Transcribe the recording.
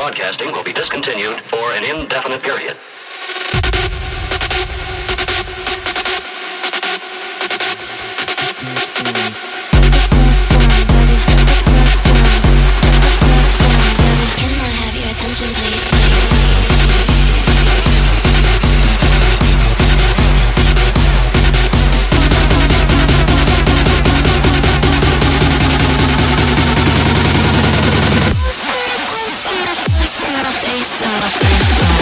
broadcasting will be discontinued for an indefinite period. in my face